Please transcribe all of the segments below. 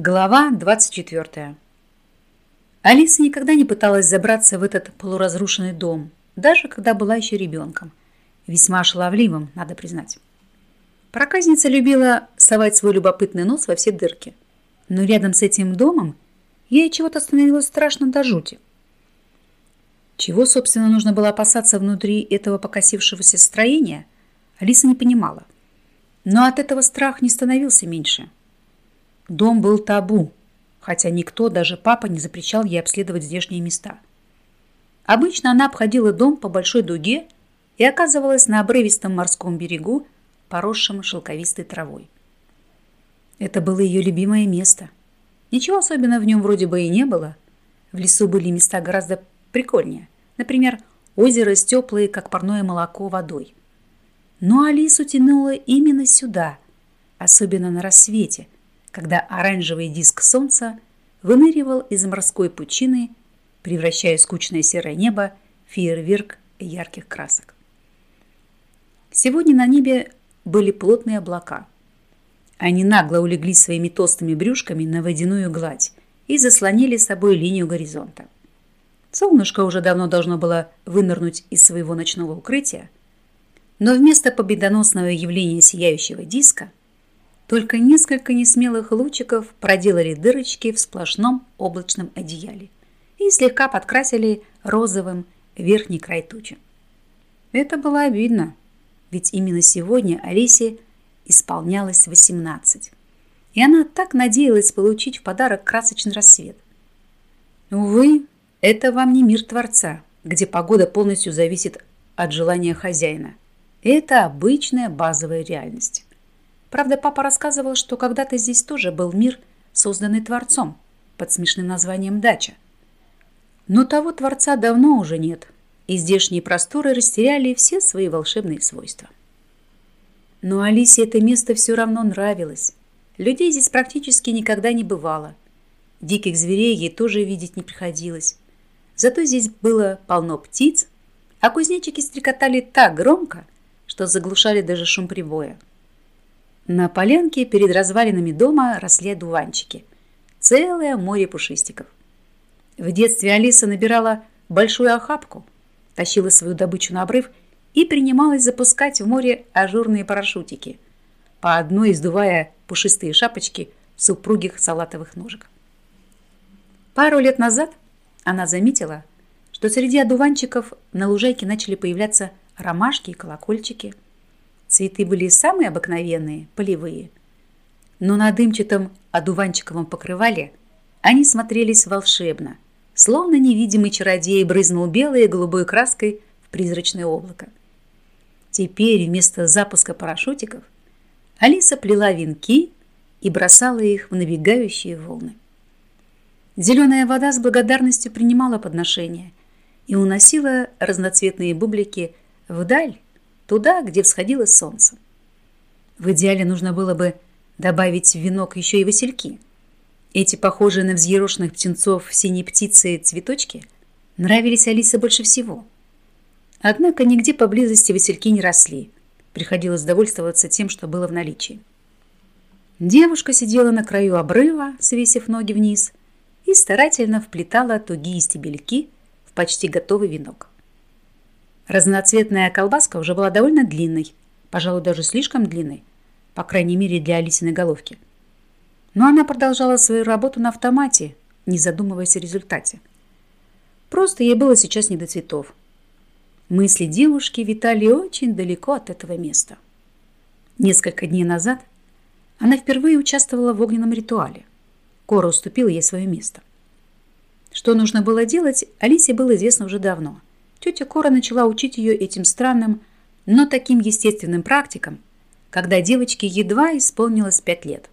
Глава 24. Алиса никогда не пыталась забраться в этот полуразрушенный дом, даже когда была еще ребенком. Весьма шаловливым, надо признать. Проказница любила совать свой любопытный нос во все дырки. Но рядом с этим домом ей чего-то становилось страшно до жути. Чего, собственно, нужно было опасаться внутри этого покосившегося строения, Алиса не понимала. Но от этого страх не становился меньше – Дом был табу, хотя никто, даже папа, не запрещал ей обследовать здешние места. Обычно она обходила дом по большой дуге и оказывалась на обрывистом морском берегу, поросшем шелковистой травой. Это было ее любимое место. Ничего особенного в нем вроде бы и не было. В лесу были места гораздо прикольнее. Например, озеро с теплой, как парное молоко, водой. Но Алису тянуло именно сюда, особенно на рассвете – когда оранжевый диск солнца выныривал из морской пучины, превращая скучное серое небо в фейерверк ярких красок. Сегодня на небе были плотные облака. Они нагло улеглись своими толстыми брюшками на водяную гладь и заслонили собой линию горизонта. Солнышко уже давно должно было вынырнуть из своего ночного укрытия, но вместо победоносного явления сияющего диска только несколько несмелых лучиков проделали дырочки в сплошном облачном одеяле и слегка подкрасили розовым верхний край тучи. Это было обидно, ведь именно сегодня Алисе исполнялось 18, и она так надеялась получить в подарок красочный рассвет. Увы, это вам не мир Творца, где погода полностью зависит от желания хозяина. Это обычная базовая реальность. Правда, папа рассказывал, что когда-то здесь тоже был мир, созданный Творцом, под смешным названием «Дача». Но того Творца давно уже нет, и здешние просторы растеряли все свои волшебные свойства. Но Алисе это место все равно нравилось. Людей здесь практически никогда не бывало. Диких зверей ей тоже видеть не приходилось. Зато здесь было полно птиц, а кузнечики стрекотали так громко, что заглушали даже шум прибоя. На полянке перед развалинами дома росли одуванчики. Целое море пушистиков. В детстве Алиса набирала большую охапку, тащила свою добычу на обрыв и принималась запускать в море ажурные парашютики, по одной издувая пушистые шапочки с упругих салатовых ножек. Пару лет назад она заметила, что среди одуванчиков на лужайке начали появляться ромашки и колокольчики – Цветы были самые обыкновенные, полевые. Но на дымчатом одуванчиковом покрывале они смотрелись волшебно, словно невидимый чародей брызнул белой и голубой краской в призрачное облако. Теперь вместо запуска парашютиков Алиса плела венки и бросала их в набегающие волны. Зеленая вода с благодарностью принимала подношения и уносила разноцветные бублики вдаль туда, где всходило солнце. В идеале нужно было бы добавить в венок еще и васильки. Эти похожие на взъерошенных птенцов синие птицы цветочки нравились Алисе больше всего. Однако нигде поблизости васильки не росли. Приходилось довольствоваться тем, что было в наличии. Девушка сидела на краю обрыва, свесив ноги вниз, и старательно вплетала тугие стебельки в почти готовый венок. Разноцветная колбаска уже была довольно длинной, пожалуй, даже слишком длинной, по крайней мере для Алисиной головки. Но она продолжала свою работу на автомате, не задумываясь о результате. Просто ей было сейчас не до цветов. Мысли девушки витали очень далеко от этого места. Несколько дней назад она впервые участвовала в огненном ритуале. Кора уступила ей свое место. Что нужно было делать, Алисе было известно уже давно – Тетя Кора начала учить ее этим странным, но таким естественным практикам, когда девочке едва исполнилось пять лет.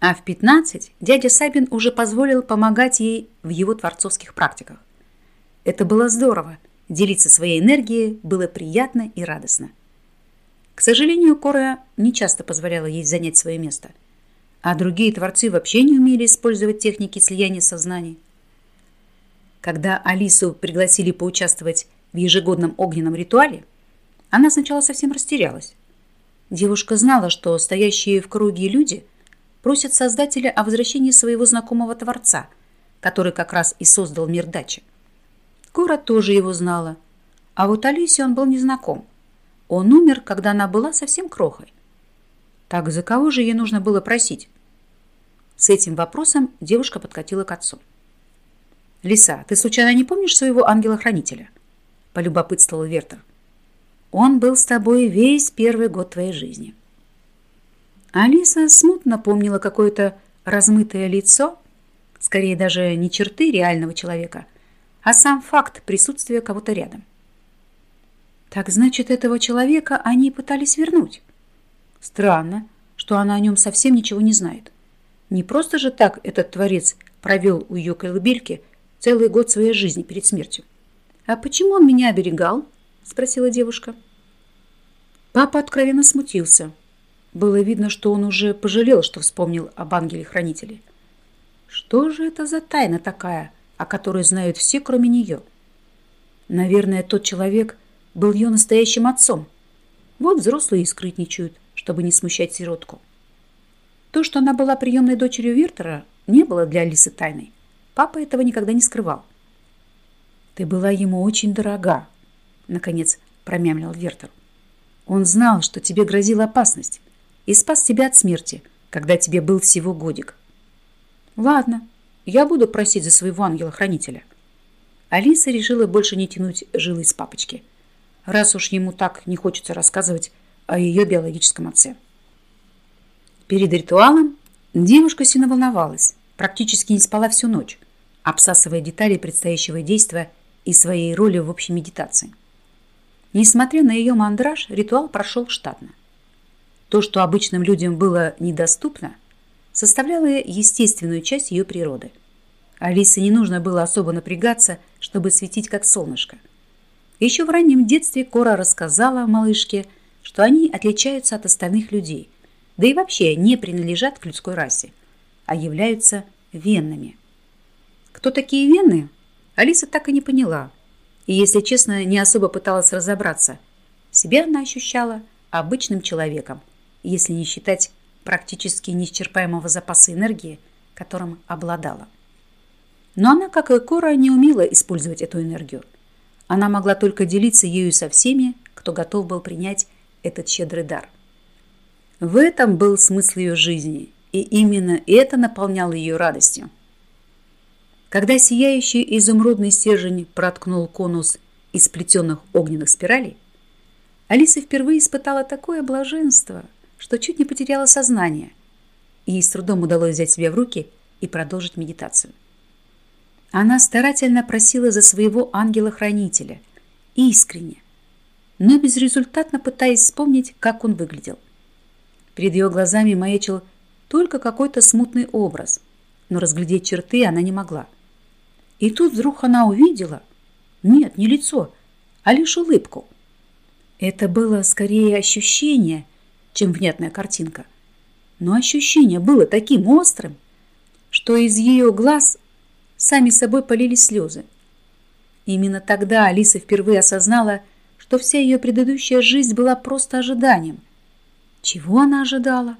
А в 15 дядя Сабин уже позволил помогать ей в его творцовских практиках. Это было здорово. Делиться своей энергией было приятно и радостно. К сожалению, Кора не часто позволяла ей занять свое место. А другие творцы вообще не умели использовать техники слияния сознаний. Когда Алису пригласили поучаствовать в ежегодном огненном ритуале, она сначала совсем растерялась. Девушка знала, что стоящие в круге люди просят Создателя о возвращении своего знакомого Творца, который как раз и создал мир дачи. Кора тоже его знала, а вот Алисе он был незнаком. Он умер, когда она была совсем крохой. Так за кого же ей нужно было просить? С этим вопросом девушка подкатила к отцу. «Лиса, ты случайно не помнишь своего ангела-хранителя?» – полюбопытствовал Вертер. «Он был с тобой весь первый год твоей жизни». Алиса смутно помнила какое-то размытое лицо, скорее даже не черты реального человека, а сам факт присутствия кого-то рядом. Так значит, этого человека они пытались вернуть. Странно, что она о нем совсем ничего не знает. Не просто же так этот творец провел у ее колыбельки целый год своей жизни перед смертью. «А почему он меня оберегал?» – спросила девушка. Папа откровенно смутился. Было видно, что он уже пожалел, что вспомнил об ангеле-хранителе. Что же это за тайна такая, о которой знают все, кроме нее? Наверное, тот человек был ее настоящим отцом. Вот взрослые и скрытничают чтобы не смущать сиротку. То, что она была приемной дочерью Вертера, не было для Алисы тайной. Папа этого никогда не скрывал. «Ты была ему очень дорога», — наконец промямлил Вертер. «Он знал, что тебе грозила опасность, и спас тебя от смерти, когда тебе был всего годик». «Ладно, я буду просить за своего ангела-хранителя». Алиса решила больше не тянуть жилы с папочки, раз уж ему так не хочется рассказывать о ее биологическом отце. Перед ритуалом девушка сильно волновалась, практически не спала всю ночь, обсасывая детали предстоящего действия и своей роли в общей медитации. Несмотря на ее мандраж, ритуал прошел штатно. То, что обычным людям было недоступно, составляло естественную часть ее природы. Алисе не нужно было особо напрягаться, чтобы светить как солнышко. Еще в раннем детстве Кора рассказала малышке, что они отличаются от остальных людей, да и вообще не принадлежат к людской расе, а являются венными. Кто такие вены, Алиса так и не поняла, и, если честно, не особо пыталась разобраться. Себя она ощущала обычным человеком, если не считать практически неисчерпаемого запаса энергии, которым обладала. Но она, как и Кора, не умела использовать эту энергию. Она могла только делиться ею со всеми, кто готов был принять этот щедрый дар. В этом был смысл ее жизни, и именно это наполняло ее радостью. Когда сияющий изумрудный стержень проткнул конус из плетенных огненных спиралей, Алиса впервые испытала такое блаженство, что чуть не потеряла сознание, и ей с трудом удалось взять себя в руки и продолжить медитацию. Она старательно просила за своего ангела-хранителя, искренне, но безрезультатно пытаясь вспомнить, как он выглядел. Перед ее глазами маячил только какой-то смутный образ, но разглядеть черты она не могла. И тут вдруг она увидела, нет, не лицо, а лишь улыбку. Это было скорее ощущение, чем внятная картинка. Но ощущение было таким острым, что из ее глаз сами собой полились слезы. Именно тогда Алиса впервые осознала, что вся ее предыдущая жизнь была просто ожиданием. Чего она ожидала?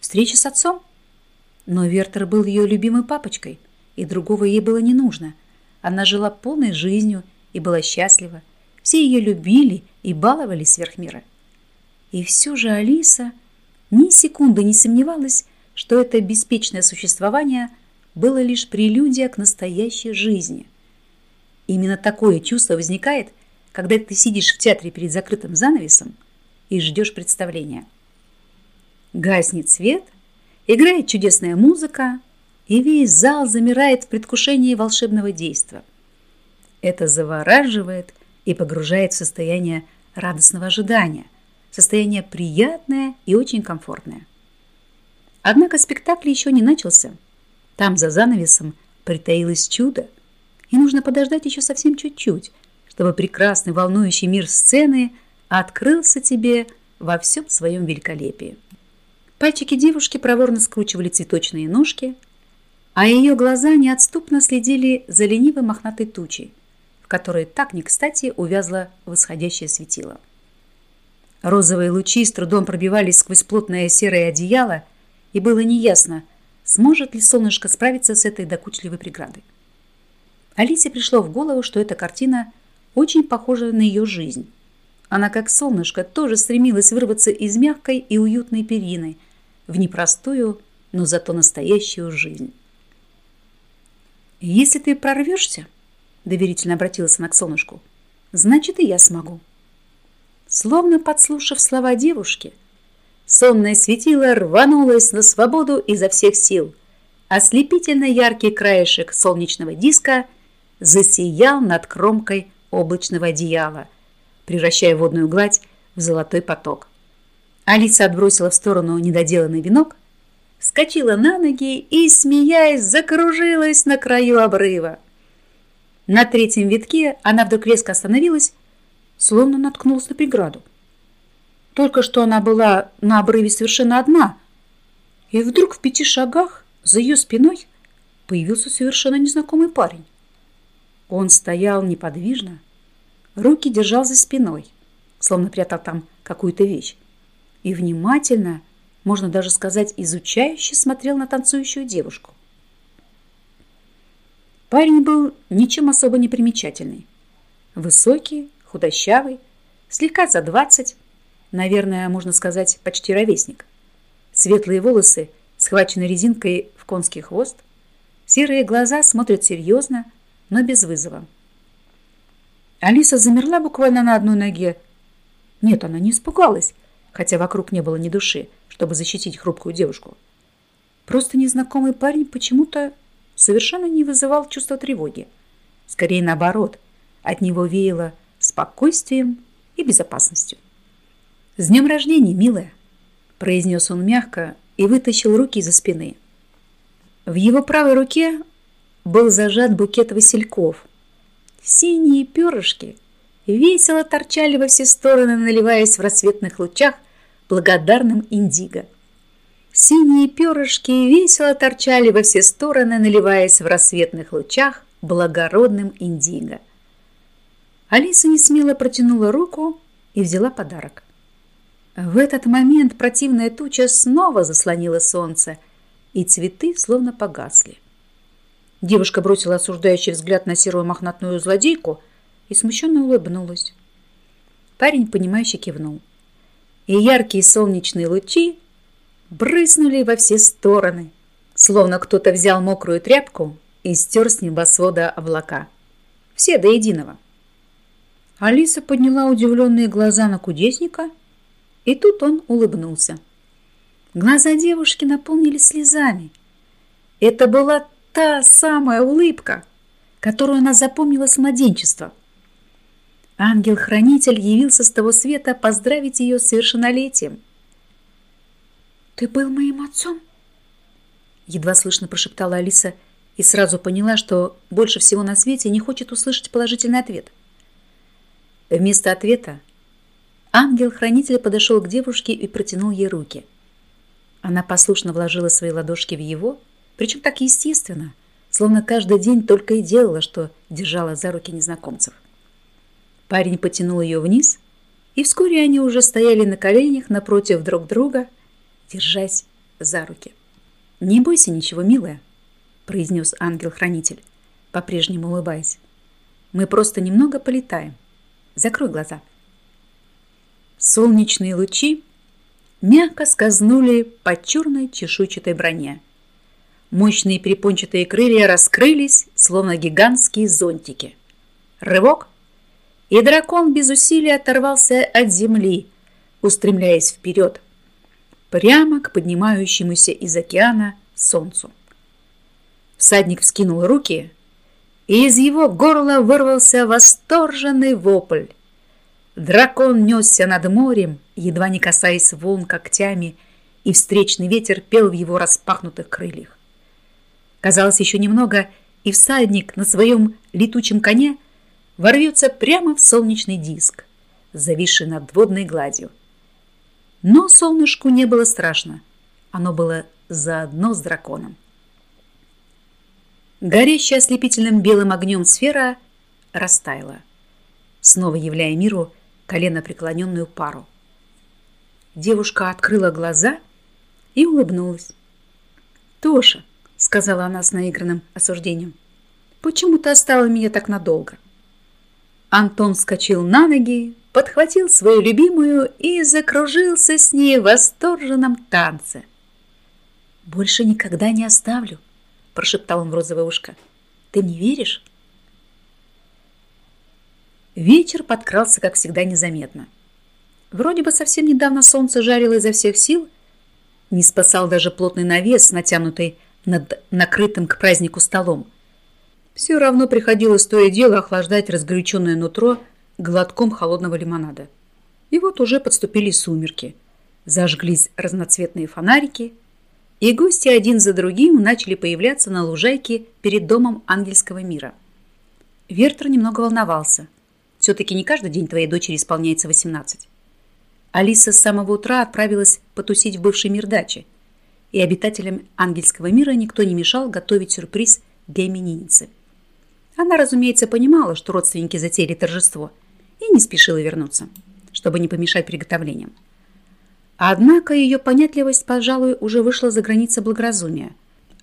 Встречи с отцом? Но Вертер был ее любимой папочкой, и другого ей было не нужно. Она жила полной жизнью и была счастлива. Все ее любили и баловали сверх мира. И все же Алиса ни секунды не сомневалась, что это беспечное существование было лишь прелюдия к настоящей жизни. Именно такое чувство возникает, когда ты сидишь в театре перед закрытым занавесом и ждешь представления. Гаснет свет, играет чудесная музыка, и весь зал замирает в предвкушении волшебного действа. Это завораживает и погружает в состояние радостного ожидания, состояние приятное и очень комфортное. Однако спектакль еще не начался. Там за занавесом притаилось чудо, и нужно подождать еще совсем чуть-чуть, чтобы прекрасный волнующий мир сцены открылся тебе во всем своем великолепии. Пальчики девушки проворно скручивали цветочные ножки, а ее глаза неотступно следили за ленивой мохнатой тучей, в которой так не кстати увязло восходящее светило. Розовые лучи с трудом пробивались сквозь плотное серое одеяло и было неясно, сможет ли солнышко справиться с этой докучливой преградой. Алисе пришло в голову, что эта картина очень похожа на ее жизнь. Она, как солнышко, тоже стремилась вырваться из мягкой и уютной перины в непростую, но зато настоящую жизнь. «Если ты прорвешься, — доверительно обратилась она к солнышку, — значит, и я смогу». Словно подслушав слова девушки, сонное светило рванулось на свободу изо всех сил. Ослепительно яркий краешек солнечного диска засиял над кромкой облачного одеяла, превращая водную гладь в золотой поток. Алиса отбросила в сторону недоделанный венок, вскочила на ноги и, смеясь, закружилась на краю обрыва. На третьем витке она вдруг резко остановилась словно наткнулась на преграду. Только что она была на обрыве совершенно одна, и вдруг в пяти шагах за ее спиной появился совершенно незнакомый парень. Он стоял неподвижно, руки держал за спиной, словно прятал там какую-то вещь, и внимательно, можно даже сказать, изучающе смотрел на танцующую девушку. Парень был ничем особо не примечательный. Высокий, худощавый, слегка за двадцать, наверное, можно сказать, почти ровесник. Светлые волосы, схвачены резинкой в конский хвост, серые глаза смотрят серьезно, но без вызова. Алиса замерла буквально на одной ноге. Нет, она не испугалась, хотя вокруг не было ни души, чтобы защитить хрупкую девушку. Просто незнакомый парень почему-то совершенно не вызывал чувства тревоги. Скорее наоборот, от него веяло спокойствием и безопасностью. «С днем рождения, милая!» – произнес он мягко и вытащил руки из-за спины. В его правой руке был зажат букет васильков. Синие перышки весело торчали во все стороны, наливаясь в рассветных лучах благодарным индиго. Синие перышки весело торчали во все стороны, наливаясь в рассветных лучах благородным индиго. Алиса не смело протянула руку и взяла подарок. В этот момент противная туча снова заслонила солнце, и цветы словно погасли. Девушка бросила осуждающий взгляд на серую мохнатную злодейку и смущенно улыбнулась. Парень, понимающе кивнул. И яркие солнечные лучи брызнули во все стороны, словно кто-то взял мокрую тряпку и стер с небосвода облака. Все до единого. Алиса подняла удивленные глаза на кудесника, и тут он улыбнулся. Глаза девушки наполнились слезами. Это была та самая улыбка, которую она запомнила с младенчества. Ангел-хранитель явился с того света поздравить ее с совершеннолетием. «Ты был моим отцом?» Едва слышно прошептала Алиса и сразу поняла, что больше всего на свете не хочет услышать положительный ответ – Вместо ответа ангел-хранитель подошел к девушке и протянул ей руки. Она послушно вложила свои ладошки в его, причем так естественно, словно каждый день только и делала, что держала за руки незнакомцев. Парень потянул ее вниз, и вскоре они уже стояли на коленях напротив друг друга, держась за руки. «Не бойся ничего, милая», — произнес ангел-хранитель, по-прежнему улыбаясь. «Мы просто немного полетаем. Закрой глаза. Солнечные лучи мягко скользнули по черной чешуйчатой броне. Мощные перепончатые крылья раскрылись, словно гигантские зонтики. Рывок, и дракон без усилия оторвался от земли, устремляясь вперед, прямо к поднимающемуся из океана солнцу. Всадник вскинул руки и из его горла вырвался восторженный вопль. Дракон несся над морем, едва не касаясь волн когтями, и встречный ветер пел в его распахнутых крыльях. Казалось, еще немного, и всадник на своем летучем коне ворвется прямо в солнечный диск, зависший над водной гладью. Но солнышку не было страшно. Оно было заодно с драконом. Горящая ослепительным белым огнем сфера растаяла, снова являя миру колено преклоненную пару. Девушка открыла глаза и улыбнулась. «Тоша», — сказала она с наигранным осуждением, — «почему ты оставила меня так надолго?» Антон вскочил на ноги, подхватил свою любимую и закружился с ней в восторженном танце. «Больше никогда не оставлю», — прошептал он в розовое ушко. «Ты мне веришь?» Вечер подкрался, как всегда, незаметно. Вроде бы совсем недавно солнце жарило изо всех сил, не спасал даже плотный навес, натянутый над накрытым к празднику столом. Все равно приходилось то и дело охлаждать разгоряченное нутро глотком холодного лимонада. И вот уже подступили сумерки. Зажглись разноцветные фонарики, и гости один за другим начали появляться на лужайке перед домом ангельского мира. Вертер немного волновался – все-таки не каждый день твоей дочери исполняется 18. Алиса с самого утра отправилась потусить в бывший мир дачи, и обитателям ангельского мира никто не мешал готовить сюрприз для именинницы. Она, разумеется, понимала, что родственники затеяли торжество, и не спешила вернуться, чтобы не помешать приготовлениям. Однако ее понятливость, пожалуй, уже вышла за границы благоразумия.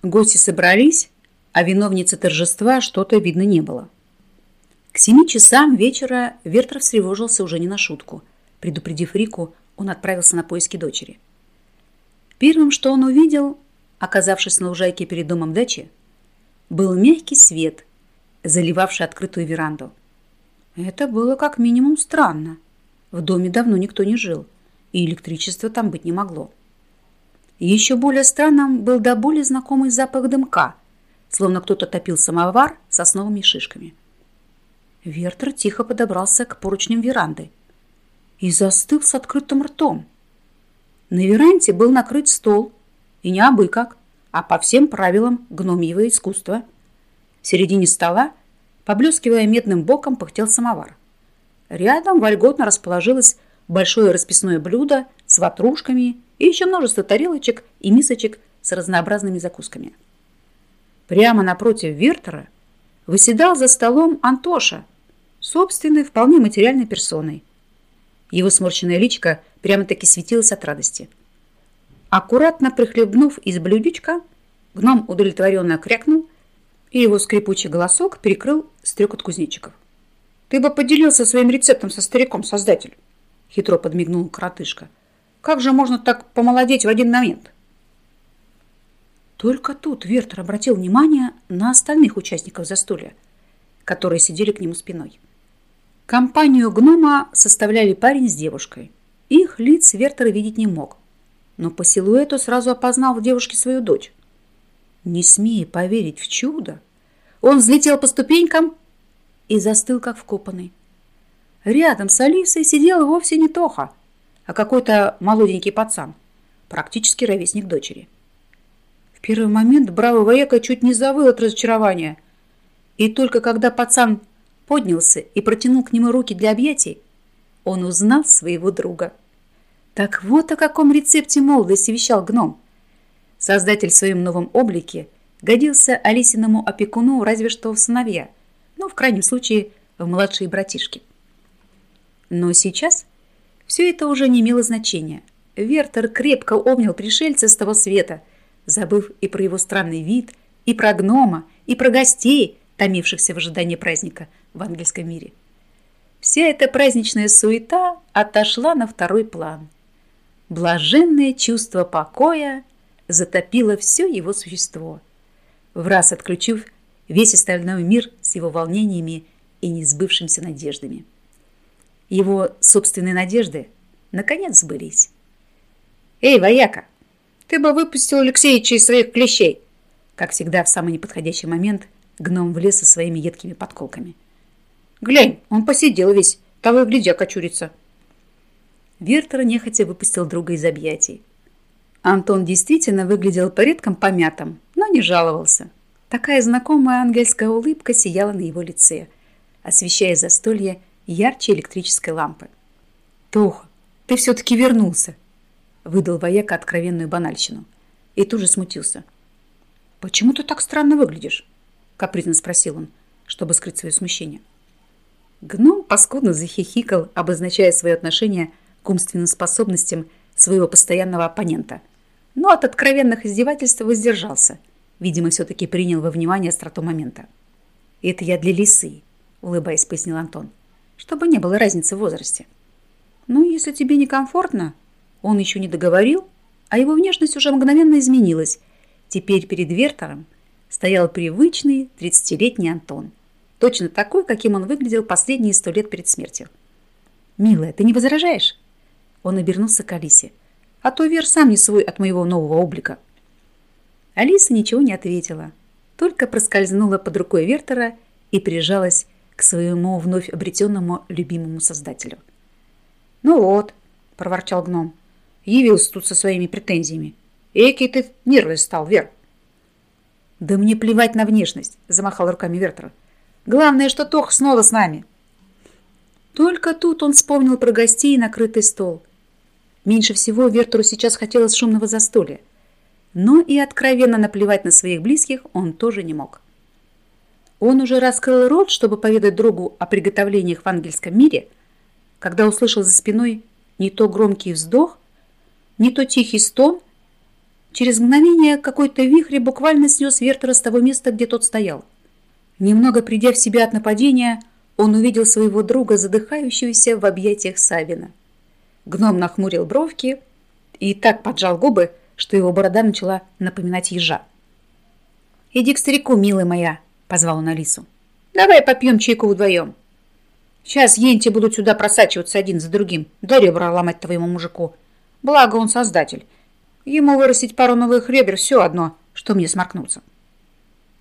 Гости собрались, а виновницы торжества что-то видно не было. К семи часам вечера Вертер встревожился уже не на шутку. Предупредив Рику, он отправился на поиски дочери. Первым, что он увидел, оказавшись на лужайке перед домом дачи, был мягкий свет, заливавший открытую веранду. Это было как минимум странно. В доме давно никто не жил, и электричества там быть не могло. Еще более странным был до боли знакомый запах дымка, словно кто-то топил самовар сосновыми шишками. Вертер тихо подобрался к поручням веранды и застыл с открытым ртом. На веранде был накрыт стол, и не абы как, а по всем правилам гномьего искусства. В середине стола, поблескивая медным боком, пыхтел самовар. Рядом вольготно расположилось большое расписное блюдо с ватрушками и еще множество тарелочек и мисочек с разнообразными закусками. Прямо напротив Вертера выседал за столом Антоша, собственной, вполне материальной персоной. Его сморщенное личико прямо-таки светилось от радости. Аккуратно прихлебнув из блюдечка, гном удовлетворенно крякнул, и его скрипучий голосок перекрыл стрекот кузнечиков. «Ты бы поделился своим рецептом со стариком, создатель!» Хитро подмигнул коротышка. «Как же можно так помолодеть в один момент?» Только тут Вертер обратил внимание на остальных участников застолья, которые сидели к нему спиной. Компанию гнома составляли парень с девушкой. Их лиц Вертер видеть не мог, но по силуэту сразу опознал в девушке свою дочь. Не смея поверить в чудо, он взлетел по ступенькам и застыл, как вкопанный. Рядом с Алисой сидел вовсе не Тоха, а какой-то молоденький пацан, практически ровесник дочери. В первый момент бравый вояка чуть не завыл от разочарования. И только когда пацан поднялся и протянул к нему руки для объятий, он узнал своего друга. Так вот о каком рецепте молодости вещал гном. Создатель в своем новом облике годился Алисиному опекуну разве что в сыновья, ну, в крайнем случае, в младшие братишки. Но сейчас все это уже не имело значения. Вертер крепко обнял пришельца с того света – забыв и про его странный вид, и про гнома, и про гостей, томившихся в ожидании праздника в ангельском мире. Вся эта праздничная суета отошла на второй план. Блаженное чувство покоя затопило все его существо, в раз отключив весь остальной мир с его волнениями и несбывшимся надеждами. Его собственные надежды наконец сбылись. «Эй, вояка, ты бы выпустил Алексеевича из своих клещей. Как всегда, в самый неподходящий момент гном влез со своими едкими подколками. Глянь, он посидел весь, того и гляди, окочурится. Вертер нехотя выпустил друга из объятий. Антон действительно выглядел порядком помятым, но не жаловался. Такая знакомая ангельская улыбка сияла на его лице, освещая застолье ярче электрической лампы. «Тоха, ты все-таки вернулся!» выдал вояка откровенную банальщину. И тут же смутился. «Почему ты так странно выглядишь?» капризно спросил он, чтобы скрыть свое смущение. Гном паскудно захихикал, обозначая свое отношение к умственным способностям своего постоянного оппонента. Но от откровенных издевательств воздержался. Видимо, все-таки принял во внимание остроту момента. «Это я для лисы», — улыбаясь, пояснил Антон, «чтобы не было разницы в возрасте». «Ну, если тебе некомфортно...» Он еще не договорил, а его внешность уже мгновенно изменилась. Теперь перед Вертером стоял привычный 30-летний Антон. Точно такой, каким он выглядел последние сто лет перед смертью. «Милая, ты не возражаешь?» Он обернулся к Алисе. «А то Вер сам не свой от моего нового облика». Алиса ничего не ответила, только проскользнула под рукой Вертера и прижалась к своему вновь обретенному любимому создателю. «Ну вот», — проворчал гном, — явился тут со своими претензиями. «Экий ты нервный стал, Вер». «Да мне плевать на внешность», — замахал руками Вертера. «Главное, что Тох снова с нами». Только тут он вспомнил про гостей и накрытый стол. Меньше всего Вертеру сейчас хотелось шумного застолья. Но и откровенно наплевать на своих близких он тоже не мог. Он уже раскрыл рот, чтобы поведать другу о приготовлениях в ангельском мире, когда услышал за спиной не то громкий вздох, не то тихий стон. Через мгновение какой-то вихрь буквально снес Вертера с того места, где тот стоял. Немного придя в себя от нападения, он увидел своего друга, задыхающегося в объятиях Савина. Гном нахмурил бровки и так поджал губы, что его борода начала напоминать ежа. «Иди к старику, милая моя», — позвал он Алису. «Давай попьем чайку вдвоем. Сейчас енти будут сюда просачиваться один за другим, да ребра ломать твоему мужику. Благо он создатель. Ему вырастить пару новых ребер все одно, что мне сморкнуться».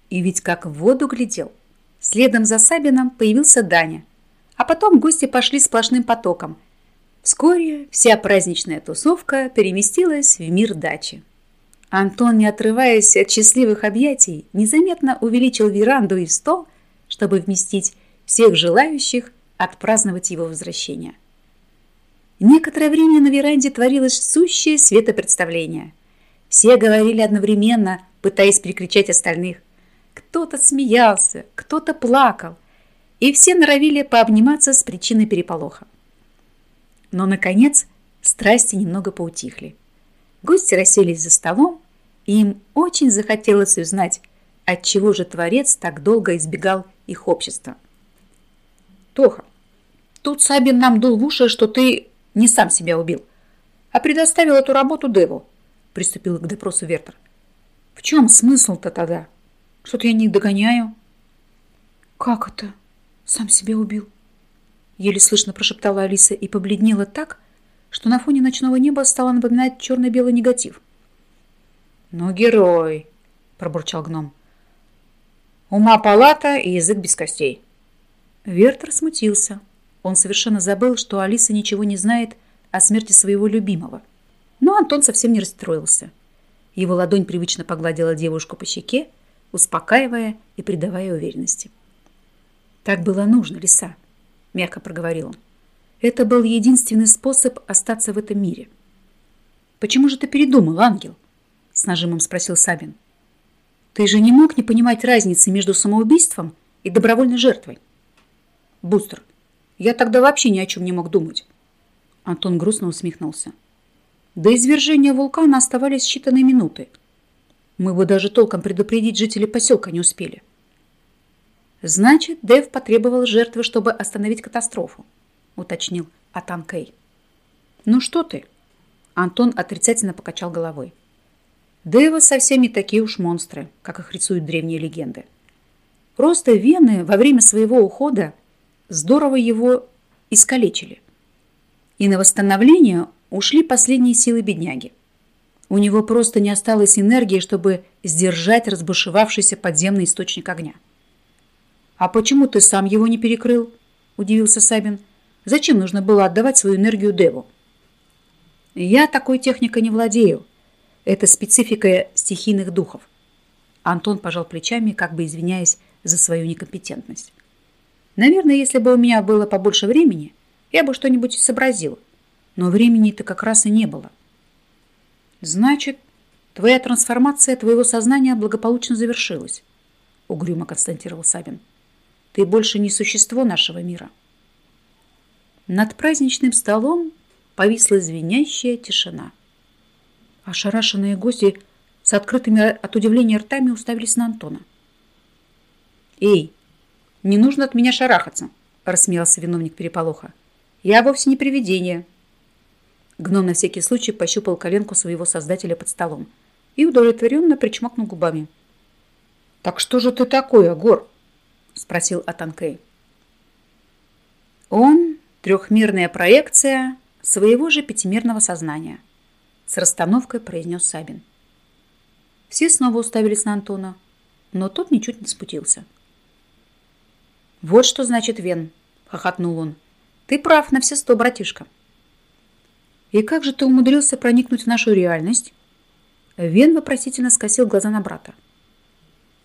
И ведь как в воду глядел. Следом за Сабином появился Даня. А потом гости пошли сплошным потоком. Вскоре вся праздничная тусовка переместилась в мир дачи. Антон, не отрываясь от счастливых объятий, незаметно увеличил веранду и стол, чтобы вместить всех желающих отпраздновать его возвращение. Некоторое время на веранде творилось сущее светопредставление. Все говорили одновременно, пытаясь перекричать остальных. Кто-то смеялся, кто-то плакал, и все норовили пообниматься с причиной переполоха. Но, наконец, страсти немного поутихли. Гости расселись за столом, и им очень захотелось узнать, отчего же Творец так долго избегал их общества. «Тоха, тут Сабин нам дул в уши, что ты не сам себя убил, а предоставил эту работу Деву», приступил к допросу Вертер. «В чем смысл-то тогда?» Что-то я не догоняю. Как это? Сам себя убил? Еле слышно прошептала Алиса и побледнела так, что на фоне ночного неба стала напоминать черно-белый негатив. «Ну, герой!» – пробурчал гном. «Ума палата и язык без костей». Вертер смутился. Он совершенно забыл, что Алиса ничего не знает о смерти своего любимого. Но Антон совсем не расстроился. Его ладонь привычно погладила девушку по щеке, успокаивая и придавая уверенности. «Так было нужно, лиса», — мягко проговорил он. «Это был единственный способ остаться в этом мире». «Почему же ты передумал, ангел?» — с нажимом спросил Сабин. «Ты же не мог не понимать разницы между самоубийством и добровольной жертвой?» «Бустер, я тогда вообще ни о чем не мог думать». Антон грустно усмехнулся. До извержения вулкана оставались считанные минуты — мы бы даже толком предупредить жителей поселка не успели. Значит, Дэв потребовал жертвы, чтобы остановить катастрофу, уточнил Атан Кей. Ну что ты? Антон отрицательно покачал головой. Дэвы совсем не такие уж монстры, как их рисуют древние легенды. Просто вены во время своего ухода здорово его искалечили. И на восстановление ушли последние силы бедняги. У него просто не осталось энергии, чтобы сдержать разбушевавшийся подземный источник огня. «А почему ты сам его не перекрыл?» – удивился Сабин. «Зачем нужно было отдавать свою энергию Деву?» «Я такой техникой не владею. Это специфика стихийных духов». Антон пожал плечами, как бы извиняясь за свою некомпетентность. «Наверное, если бы у меня было побольше времени, я бы что-нибудь сообразил. Но времени-то как раз и не было». Значит, твоя трансформация твоего сознания благополучно завершилась, угрюмо констатировал Сабин. Ты больше не существо нашего мира. Над праздничным столом повисла звенящая тишина. Ошарашенные гости с открытыми от удивления ртами уставились на Антона. «Эй, не нужно от меня шарахаться!» – рассмеялся виновник переполоха. «Я вовсе не привидение!» Гном на всякий случай пощупал коленку своего создателя под столом и удовлетворенно причмокнул губами. «Так что же ты такой, Агор?» – спросил Атанкей. Он – трехмерная проекция своего же пятимерного сознания, с расстановкой произнес Сабин. Все снова уставились на Антона, но тот ничуть не спутился. «Вот что значит Вен», – хохотнул он. «Ты прав на все сто, братишка». «И как же ты умудрился проникнуть в нашу реальность?» Вен вопросительно скосил глаза на брата.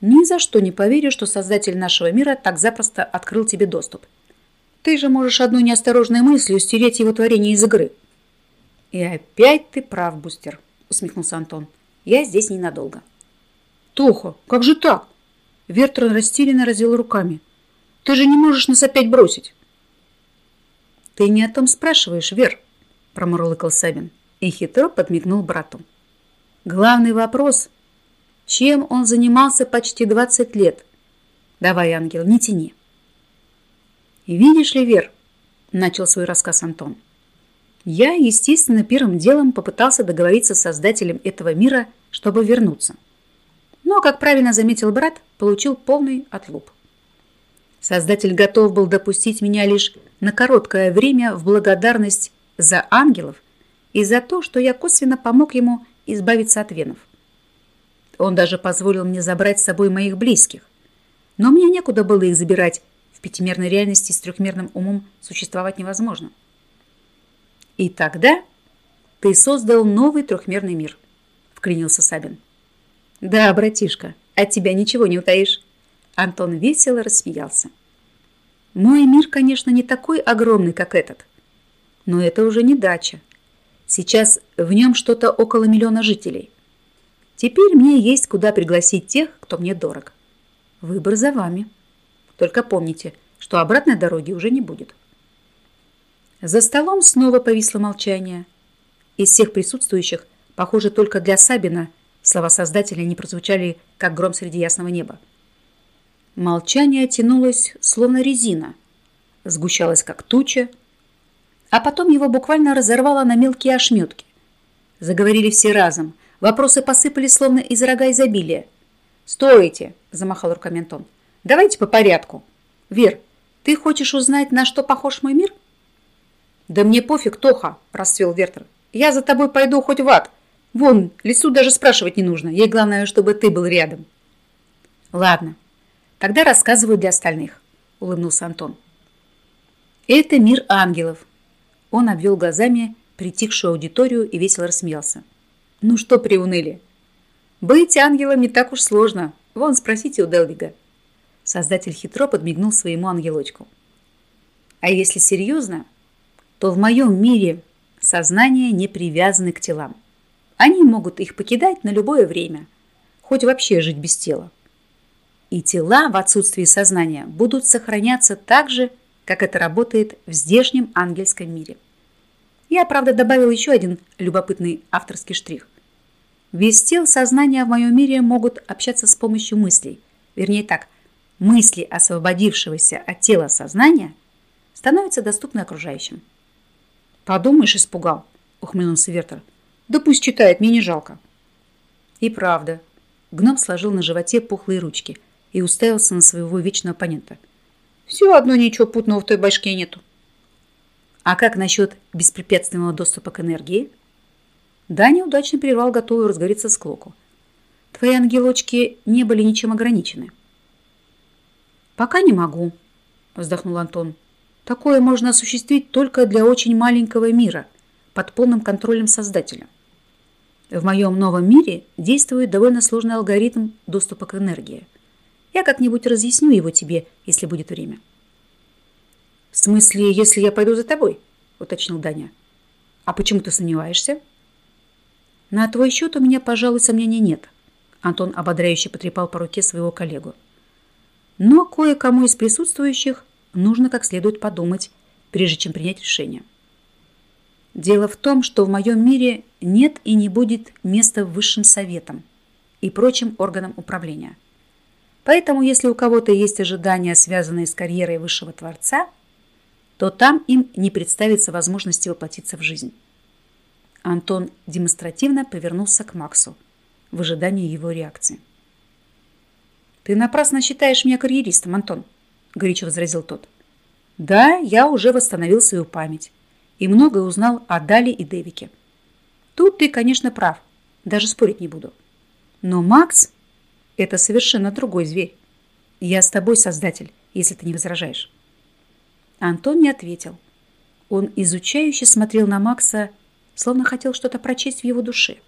«Ни за что не поверю, что создатель нашего мира так запросто открыл тебе доступ. Ты же можешь одной неосторожной мыслью стереть его творение из игры». «И опять ты прав, Бустер», — усмехнулся Антон. «Я здесь ненадолго». «Тоха, как же так?» Вертрон растерянно разил руками. «Ты же не можешь нас опять бросить». «Ты не о том спрашиваешь, Вер», — промурлыкал Сабин и хитро подмигнул брату. Главный вопрос – чем он занимался почти 20 лет? Давай, ангел, не тяни. Видишь ли, Вер, начал свой рассказ Антон, я, естественно, первым делом попытался договориться с создателем этого мира, чтобы вернуться. Но, как правильно заметил брат, получил полный отлуп. Создатель готов был допустить меня лишь на короткое время в благодарность за ангелов и за то, что я косвенно помог ему избавиться от венов. Он даже позволил мне забрать с собой моих близких. Но мне некуда было их забирать. В пятимерной реальности с трехмерным умом существовать невозможно. И тогда ты создал новый трехмерный мир, вклинился Сабин. Да, братишка, от тебя ничего не утаишь. Антон весело рассмеялся. Мой мир, конечно, не такой огромный, как этот. Но это уже не дача, Сейчас в нем что-то около миллиона жителей. Теперь мне есть куда пригласить тех, кто мне дорог. Выбор за вами. Только помните, что обратной дороги уже не будет. За столом снова повисло молчание. Из всех присутствующих, похоже, только для Сабина слова создателя не прозвучали, как гром среди ясного неба. Молчание тянулось, словно резина, сгущалось, как туча, а потом его буквально разорвало на мелкие ошметки. Заговорили все разом. Вопросы посыпались, словно из рога изобилия. «Стойте!» – замахал руками Антон. «Давайте по порядку. Вер, ты хочешь узнать, на что похож мой мир?» «Да мне пофиг, Тоха!» – расцвел Вертер. «Я за тобой пойду хоть в ад. Вон, лесу даже спрашивать не нужно. Ей главное, чтобы ты был рядом». «Ладно, тогда рассказываю для остальных», – улыбнулся Антон. «Это мир ангелов, он обвел глазами притихшую аудиторию и весело рассмеялся. «Ну что приуныли? Быть ангелом не так уж сложно. Вон, спросите у Делвига». Создатель хитро подмигнул своему ангелочку. «А если серьезно, то в моем мире сознания не привязаны к телам. Они могут их покидать на любое время, хоть вообще жить без тела. И тела в отсутствии сознания будут сохраняться так же, как это работает в здешнем ангельском мире. Я, правда, добавил еще один любопытный авторский штрих. Весь тел сознания в моем мире могут общаться с помощью мыслей. Вернее так, мысли освободившегося от тела сознания становятся доступны окружающим. «Подумаешь, испугал», — ухмыльнулся Вертер. «Да пусть читает, мне не жалко». И правда. Гном сложил на животе пухлые ручки и уставился на своего вечного оппонента — все одно ничего путного в той башке нету. А как насчет беспрепятственного доступа к энергии? Даня удачно прервал готовую разговориться склоку. Твои ангелочки не были ничем ограничены. Пока не могу, вздохнул Антон. Такое можно осуществить только для очень маленького мира, под полным контролем Создателя. В моем новом мире действует довольно сложный алгоритм доступа к энергии – я как-нибудь разъясню его тебе, если будет время. В смысле, если я пойду за тобой? Уточнил Даня. А почему ты сомневаешься? На твой счет у меня, пожалуй, сомнений нет. Антон ободряюще потрепал по руке своего коллегу. Но кое-кому из присутствующих нужно как следует подумать, прежде чем принять решение. Дело в том, что в моем мире нет и не будет места высшим советам и прочим органам управления. Поэтому, если у кого-то есть ожидания, связанные с карьерой высшего Творца, то там им не представится возможности воплотиться в жизнь. Антон демонстративно повернулся к Максу в ожидании его реакции. «Ты напрасно считаешь меня карьеристом, Антон», – горячо возразил тот. «Да, я уже восстановил свою память и многое узнал о Дали и Девике. Тут ты, конечно, прав, даже спорить не буду. Но Макс – это совершенно другой зверь. Я с тобой, Создатель, если ты не возражаешь». Антон не ответил. Он изучающе смотрел на Макса, словно хотел что-то прочесть в его душе.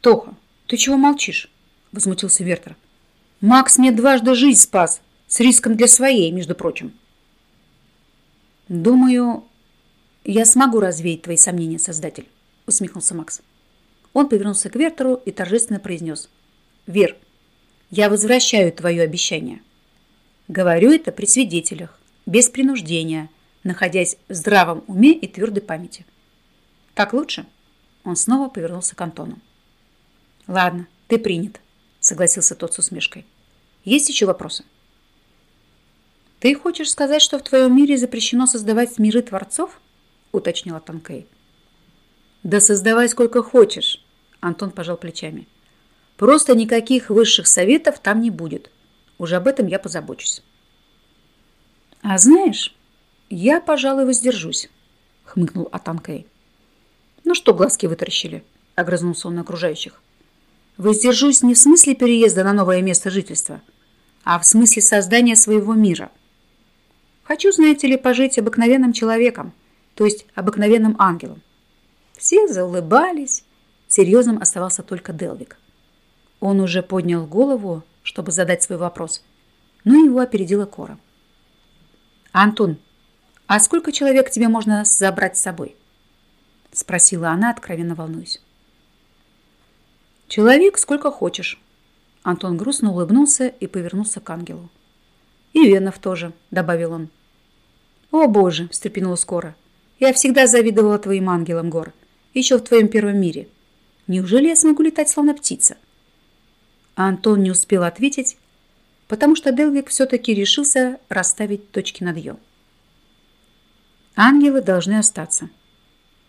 «Тоха, ты чего молчишь?» – возмутился Вертер. «Макс мне дважды жизнь спас, с риском для своей, между прочим». «Думаю, я смогу развеять твои сомнения, Создатель», – усмехнулся Макс. Он повернулся к Вертеру и торжественно произнес. «Вер, я возвращаю твое обещание. Говорю это при свидетелях, без принуждения, находясь в здравом уме и твердой памяти. Так лучше?» Он снова повернулся к Антону. «Ладно, ты принят», – согласился тот с усмешкой. «Есть еще вопросы?» «Ты хочешь сказать, что в твоем мире запрещено создавать миры творцов?» – уточнила Танкей. «Да создавай сколько хочешь», – Антон пожал плечами. «Просто никаких высших советов там не будет. Уже об этом я позабочусь». «А знаешь, я, пожалуй, воздержусь», – хмыкнул Атанкей. «Ну что глазки вытаращили?» – огрызнулся он на окружающих. «Воздержусь не в смысле переезда на новое место жительства, а в смысле создания своего мира. Хочу, знаете ли, пожить обыкновенным человеком, то есть обыкновенным ангелом». Все заулыбались, серьезным оставался только Делвик. Он уже поднял голову, чтобы задать свой вопрос, но его опередила Кора. «Антон, а сколько человек тебе можно забрать с собой?» Спросила она, откровенно волнуюсь. «Человек сколько хочешь». Антон грустно улыбнулся и повернулся к ангелу. «И Венов тоже», — добавил он. «О, Боже!» — встрепенула скоро. «Я всегда завидовала твоим ангелам, Гор, еще в твоем первом мире. Неужели я смогу летать, словно птица?» А Антон не успел ответить, потому что Делвик все-таки решился расставить точки над «ё». «Ангелы должны остаться», –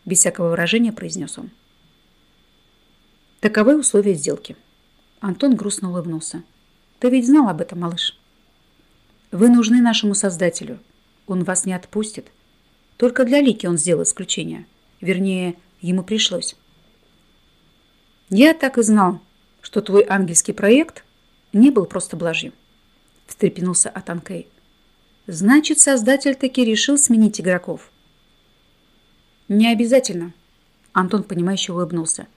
без всякого выражения произнес он. Таковы условия сделки. Антон грустно улыбнулся. Ты ведь знал об этом, малыш. Вы нужны нашему Создателю. Он вас не отпустит. Только для Лики он сделал исключение. Вернее, ему пришлось. Я так и знал, что твой ангельский проект не был просто блажью встрепенулся Атанкей. Значит, создатель таки решил сменить игроков. Не обязательно. Антон, понимающе улыбнулся.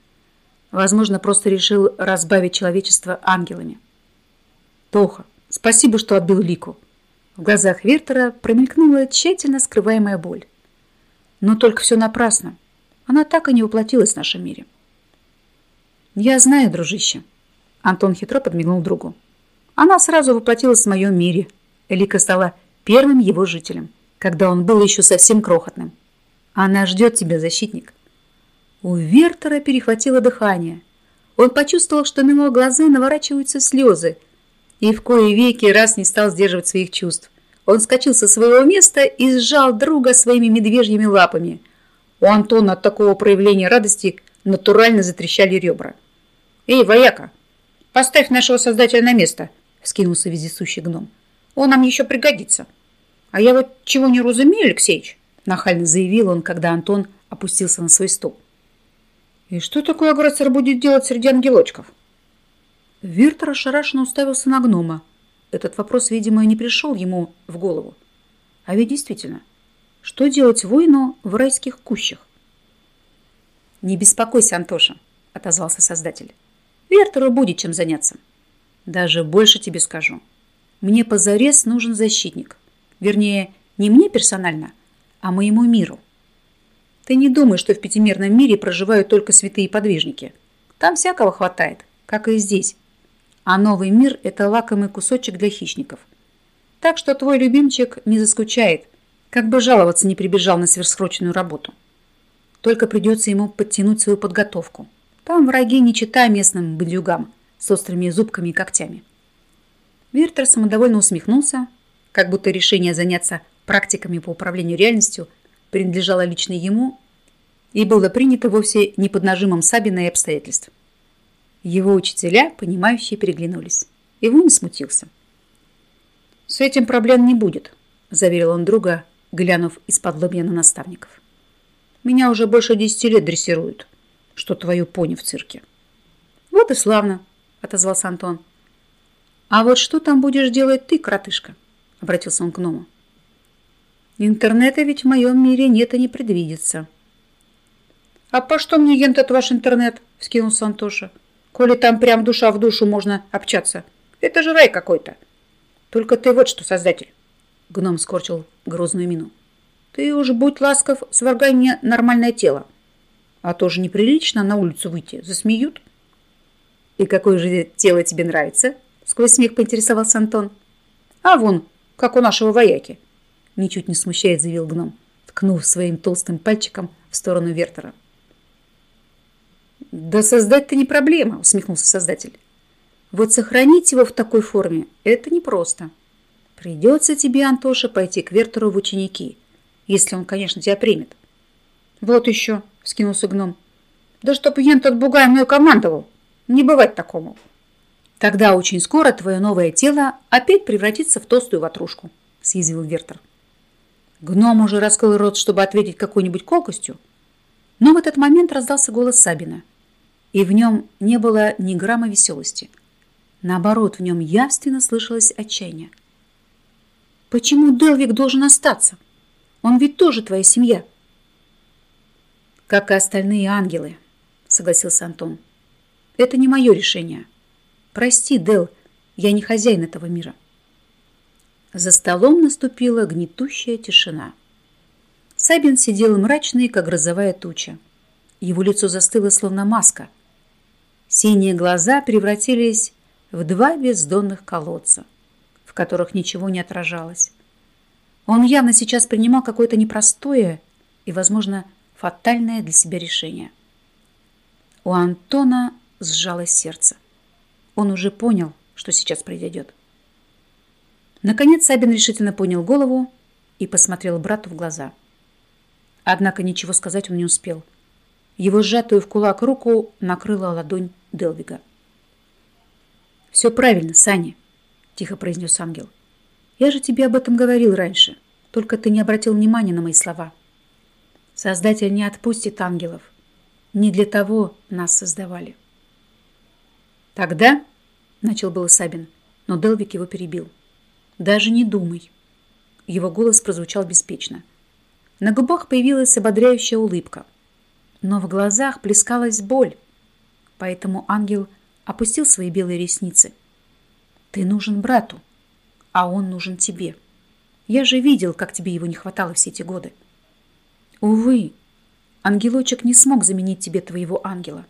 Возможно, просто решил разбавить человечество ангелами. Тоха, спасибо, что отбил Лику. В глазах Вертера промелькнула тщательно скрываемая боль. Но только все напрасно. Она так и не воплотилась в нашем мире. Я знаю, дружище. Антон хитро подмигнул другу. Она сразу воплотилась в моем мире. Элика стала первым его жителем, когда он был еще совсем крохотным. Она ждет тебя, защитник. У Вертера перехватило дыхание. Он почувствовал, что на его глаза наворачиваются слезы, и в кои веки раз не стал сдерживать своих чувств. Он скочил со своего места и сжал друга своими медвежьими лапами. У Антона от такого проявления радости натурально затрещали ребра. «Эй, вояка, поставь нашего создателя на место!» скинулся вездесущий гном. Он нам еще пригодится. А я вот чего не разумею, Алексеич, нахально заявил он, когда Антон опустился на свой стол. И что такое агрессор будет делать среди ангелочков? Виртер ошарашенно уставился на гнома. Этот вопрос, видимо, не пришел ему в голову. А ведь действительно, что делать воину в райских кущах? «Не беспокойся, Антоша», — отозвался создатель. «Вертеру будет чем заняться». Даже больше тебе скажу. Мне позарез нужен защитник. Вернее, не мне персонально, а моему миру. Ты не думай, что в пятимерном мире проживают только святые подвижники. Там всякого хватает, как и здесь. А новый мир – это лакомый кусочек для хищников. Так что твой любимчик не заскучает, как бы жаловаться не прибежал на сверхсрочную работу. Только придется ему подтянуть свою подготовку. Там враги не чита местным бандюгам с острыми зубками и когтями. Вертер самодовольно усмехнулся, как будто решение заняться практиками по управлению реальностью принадлежало лично ему и было принято вовсе не под нажимом Сабина и обстоятельств. Его учителя, понимающие, переглянулись. Его не смутился. «С этим проблем не будет», – заверил он друга, глянув из-под лобья на наставников. «Меня уже больше десяти лет дрессируют, что твою пони в цирке». «Вот и славно», – отозвался Антон. «А вот что там будешь делать ты, кротышка?» – обратился он к Ному. «Интернета ведь в моем мире нет и не предвидится». «А по что мне этот ваш интернет?» – вскинулся Антоша. «Коли там прям душа в душу можно общаться. Это же рай какой-то. Только ты вот что, создатель». Гном скорчил грозную мину. «Ты уж будь ласков, сваргай мне нормальное тело. А то же неприлично на улицу выйти. Засмеют». «И какое же тело тебе нравится?» Сквозь смех поинтересовался Антон. «А вон, как у нашего вояки!» Ничуть не смущает, заявил гном, ткнув своим толстым пальчиком в сторону Вертера. «Да создать-то не проблема», — усмехнулся создатель. «Вот сохранить его в такой форме — это непросто. Придется тебе, Антоша, пойти к Вертеру в ученики, если он, конечно, тебя примет». «Вот еще», — скинулся гном. «Да чтоб ен тот бугай мной командовал! Не бывать такому!» Тогда очень скоро твое новое тело опять превратится в толстую ватрушку, съязвил Вертер. Гном уже раскрыл рот, чтобы ответить какой-нибудь колкостью, но в этот момент раздался голос Сабина, и в нем не было ни грамма веселости. Наоборот, в нем явственно слышалось отчаяние. «Почему Делвик должен остаться? Он ведь тоже твоя семья». «Как и остальные ангелы», — согласился Антон. «Это не мое решение». Прости, Дел, я не хозяин этого мира. За столом наступила гнетущая тишина. Сабин сидел мрачный, как грозовая туча. Его лицо застыло, словно маска. Синие глаза превратились в два бездонных колодца, в которых ничего не отражалось. Он явно сейчас принимал какое-то непростое и, возможно, фатальное для себя решение. У Антона сжалось сердце. Он уже понял, что сейчас произойдет. Наконец Сабин решительно поднял голову и посмотрел брату в глаза. Однако ничего сказать он не успел. Его сжатую в кулак руку накрыла ладонь Делвига. «Все правильно, Саня», – тихо произнес ангел. «Я же тебе об этом говорил раньше, только ты не обратил внимания на мои слова. Создатель не отпустит ангелов. Не для того нас создавали». «Тогда...» — начал был Сабин, но Делвик его перебил. «Даже не думай». Его голос прозвучал беспечно. На губах появилась ободряющая улыбка, но в глазах плескалась боль, поэтому ангел опустил свои белые ресницы. «Ты нужен брату, а он нужен тебе. Я же видел, как тебе его не хватало все эти годы. Увы, ангелочек не смог заменить тебе твоего ангела».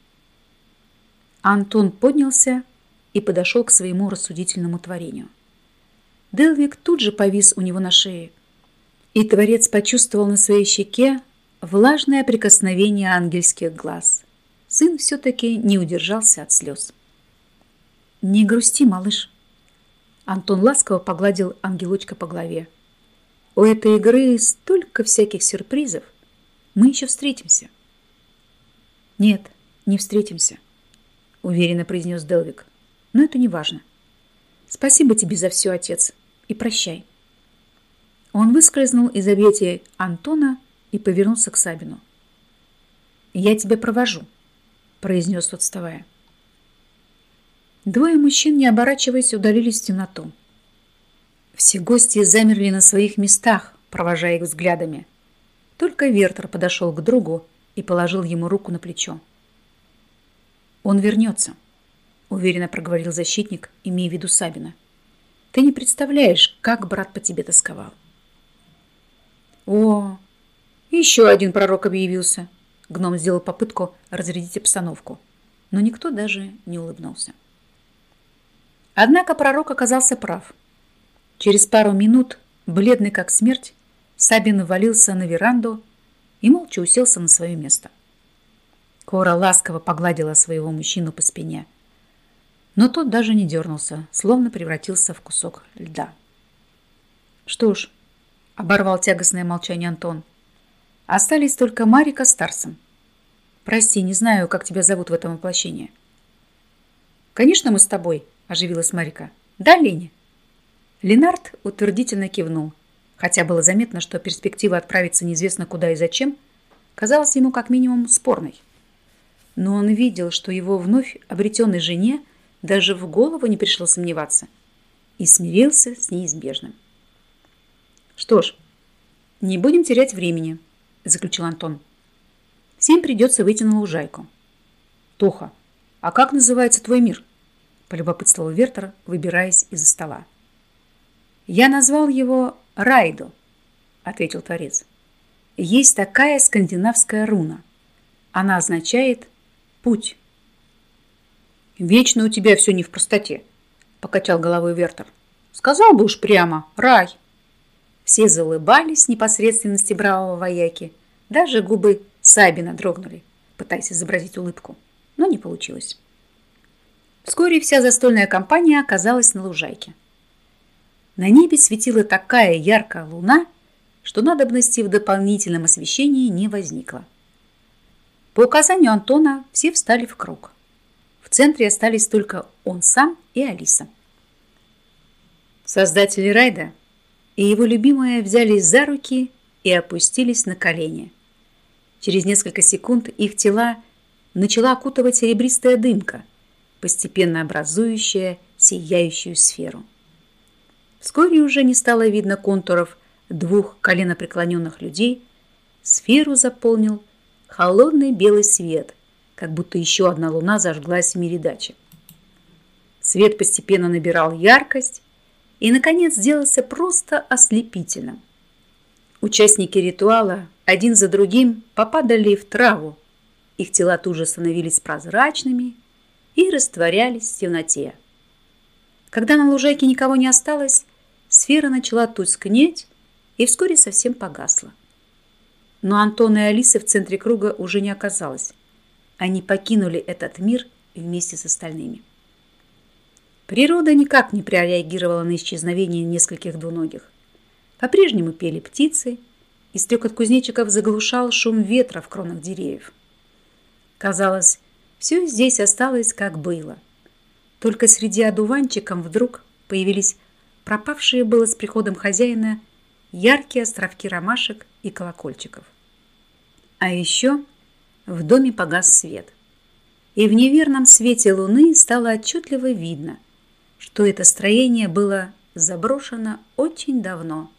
Антон поднялся и подошел к своему рассудительному творению. Делвик тут же повис у него на шее, и творец почувствовал на своей щеке влажное прикосновение ангельских глаз. Сын все-таки не удержался от слез. «Не грусти, малыш!» Антон ласково погладил ангелочка по голове. «У этой игры столько всяких сюрпризов. Мы еще встретимся». «Нет, не встретимся», уверенно произнес Делвик. Но это не важно. Спасибо тебе за все, отец, и прощай. Он выскользнул из объятия Антона и повернулся к Сабину. «Я тебя провожу», – произнес тот, вставая. Двое мужчин, не оборачиваясь, удалились в темноту. Все гости замерли на своих местах, провожая их взглядами. Только Вертер подошел к другу и положил ему руку на плечо. Он вернется, уверенно проговорил защитник, имея в виду Сабина. Ты не представляешь, как брат по тебе тосковал. О, еще один пророк объявился. Гном сделал попытку разрядить обстановку, но никто даже не улыбнулся. Однако пророк оказался прав. Через пару минут, бледный как смерть, Сабин валился на веранду и молча уселся на свое место. Кора ласково погладила своего мужчину по спине, но тот даже не дернулся, словно превратился в кусок льда. Что ж, оборвал тягостное молчание Антон, остались только Марика с Тарсом. Прости, не знаю, как тебя зовут в этом воплощении. Конечно, мы с тобой, оживилась Марика. Да, Леня? Ленард утвердительно кивнул, хотя было заметно, что перспектива отправиться неизвестно куда и зачем казалась ему как минимум спорной но он видел, что его вновь обретенной жене даже в голову не пришло сомневаться и смирился с неизбежным. «Что ж, не будем терять времени», – заключил Антон. «Всем придется выйти на лужайку». «Тоха, а как называется твой мир?» – полюбопытствовал Вертер, выбираясь из-за стола. «Я назвал его Райдо», – ответил Творец. «Есть такая скандинавская руна. Она означает путь. Вечно у тебя все не в простоте, покачал головой Вертер. Сказал бы уж прямо, рай. Все заулыбались непосредственности бравого вояки. Даже губы Сабина дрогнули, пытаясь изобразить улыбку. Но не получилось. Вскоре вся застольная компания оказалась на лужайке. На небе светила такая яркая луна, что надобности в дополнительном освещении не возникло. По указанию Антона все встали в круг. В центре остались только он сам и Алиса. Создатели райда и его любимая взялись за руки и опустились на колени. Через несколько секунд их тела начала окутывать серебристая дымка, постепенно образующая сияющую сферу. Вскоре уже не стало видно контуров двух коленопреклоненных людей, сферу заполнил холодный белый свет, как будто еще одна луна зажглась в мире дачи. Свет постепенно набирал яркость и, наконец, сделался просто ослепительным. Участники ритуала один за другим попадали в траву. Их тела тут же становились прозрачными и растворялись в темноте. Когда на лужайке никого не осталось, сфера начала тускнеть и вскоре совсем погасла. Но Антона и Алисы в центре круга уже не оказалось. Они покинули этот мир вместе с остальными. Природа никак не прореагировала на исчезновение нескольких двуногих. По-прежнему пели птицы, и стрекот кузнечиков заглушал шум ветра в кронах деревьев. Казалось, все здесь осталось, как было. Только среди одуванчиков вдруг появились пропавшие было с приходом хозяина яркие островки ромашек и колокольчиков. А еще в доме погас свет. И в неверном свете луны стало отчетливо видно, что это строение было заброшено очень давно.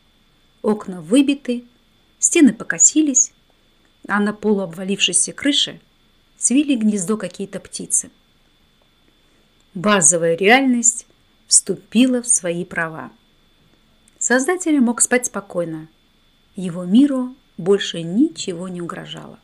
Окна выбиты, стены покосились, а на полуобвалившейся крыше свили гнездо какие-то птицы. Базовая реальность вступила в свои права. Создатель мог спать спокойно. Его миру больше ничего не угрожало.